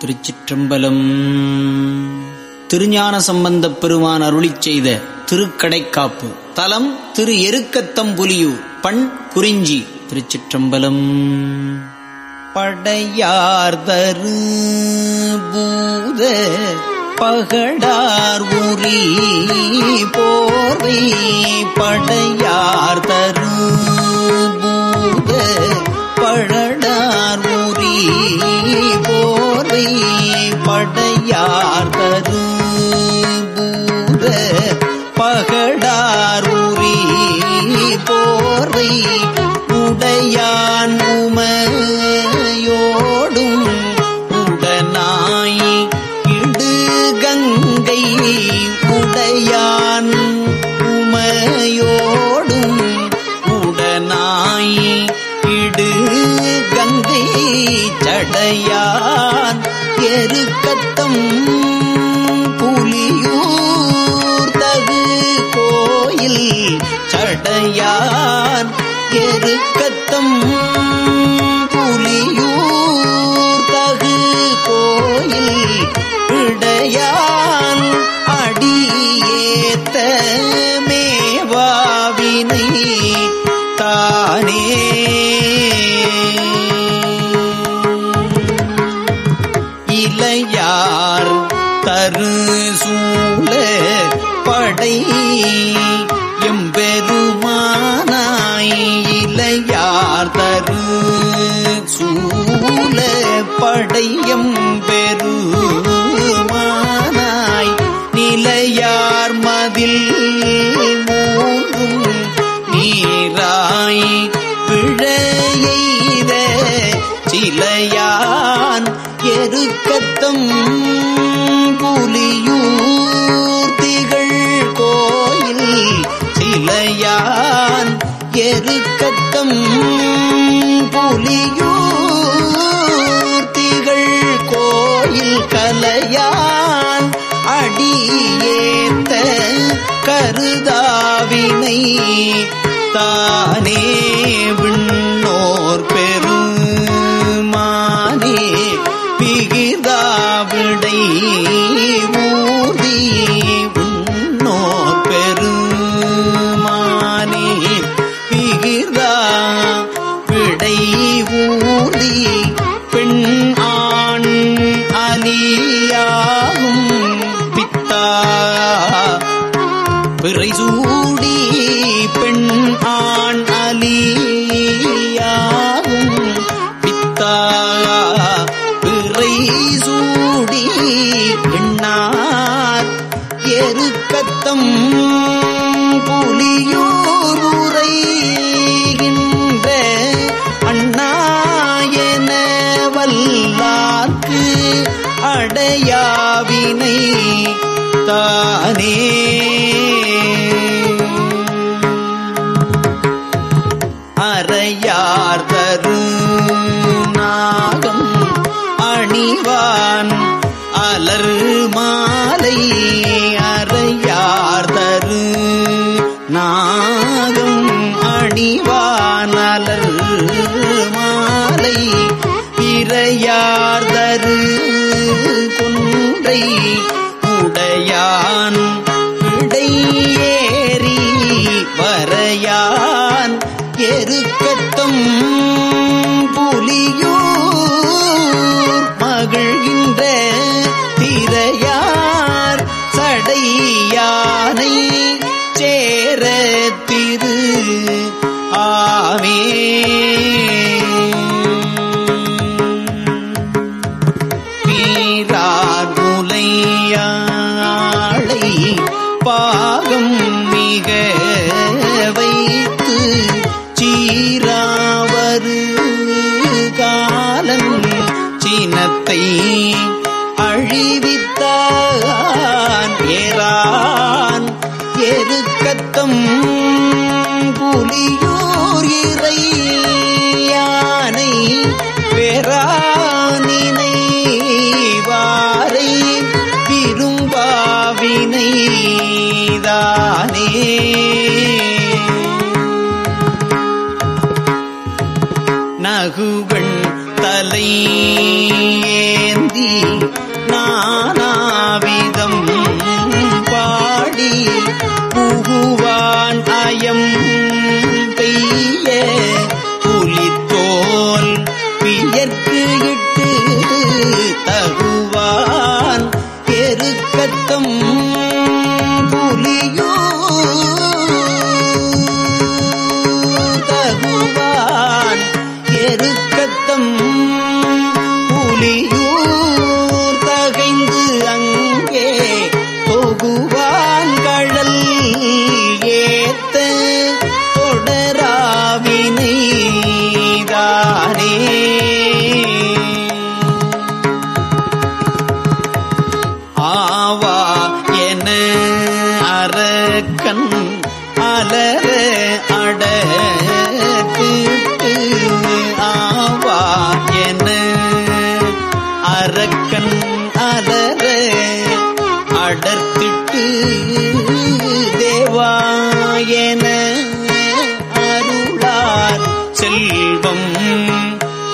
திருச்சிற்றம்பலம். திருஞான சம்பந்தப் பெருமான் அருளிச் செய்த திருக்கடைக்காப்பு. தலம் திரு எருக்கத்தம்புலியூர் பண் குறிஞ்சி திருச்சிற்றம்பலம். படையார்தரு பூத பகடார் உரி படையார் படையார்தரு பூத பழ இலையார் தரு சூழ படை? எம்பெருமானாய் இலையார் தரு சூழ படையம் பெரு சிலையான் எருக்கத்தம் புலியூர்த்திகள் கோயில் கலையான் அடியேத்த கருதாவினை தானே விண்ணோர் பெருமானே ஊதி பெண் ஆண் அணியாகும் பித்தா. பிறை சூடி பெண் ஆண் அலியாகும் பித்தா. பிறை சூடி பெண்ணார் எருக்கத்தம் புலியூர் உரைகின்ற யாவினை தானே. அறையார் தரு நாகம் அணிவான் அலர் மாலை. அறையார் தரு நாகம் அணிவான் அலர் மாலை. பிறையார்தரு கொன்றை உடையான் இடையேறி வரையான் எருக்கத்தும் தகுவள் தலை ஏந்தி பெருக்க அடர்த்திட்டு தேவாயன அருளார் செல்வம்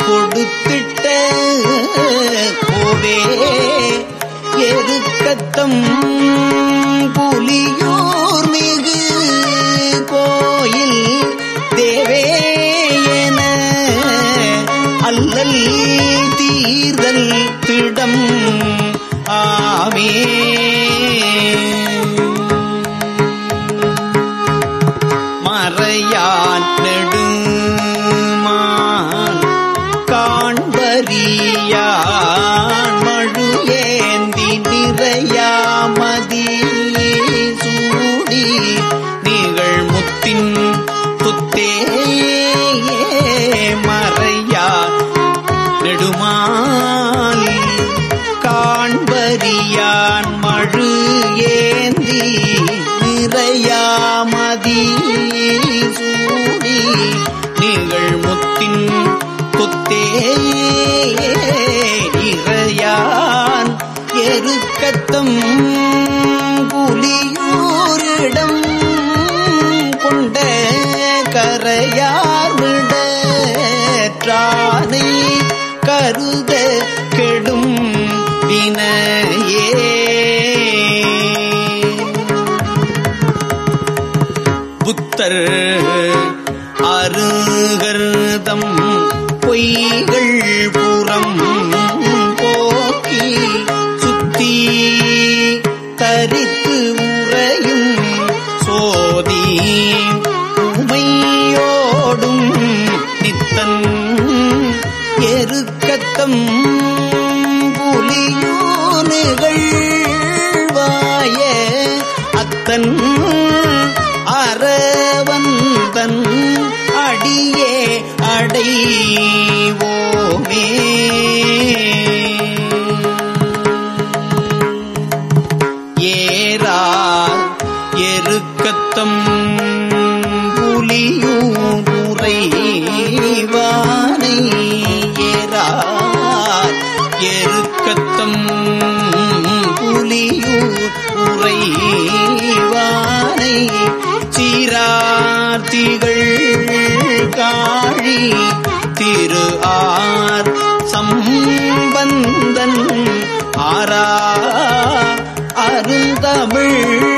கொடுத்திட்ட கோவே எருக்கத்தம் மறையான் நெடுமான் காண்பறியான் மழு ஏந்தி நிறையாமதி சூடி நீங்கள் முத்தின் துத்தே இருக்கத்தம் புலியூரிடம் கொண்ட கரையார் விடானை கருத கெடும் வினையே புத்தர் அருகர்தம் பொய்கள் அடியே அடைவோமே. மாறா அருந்தமிழ்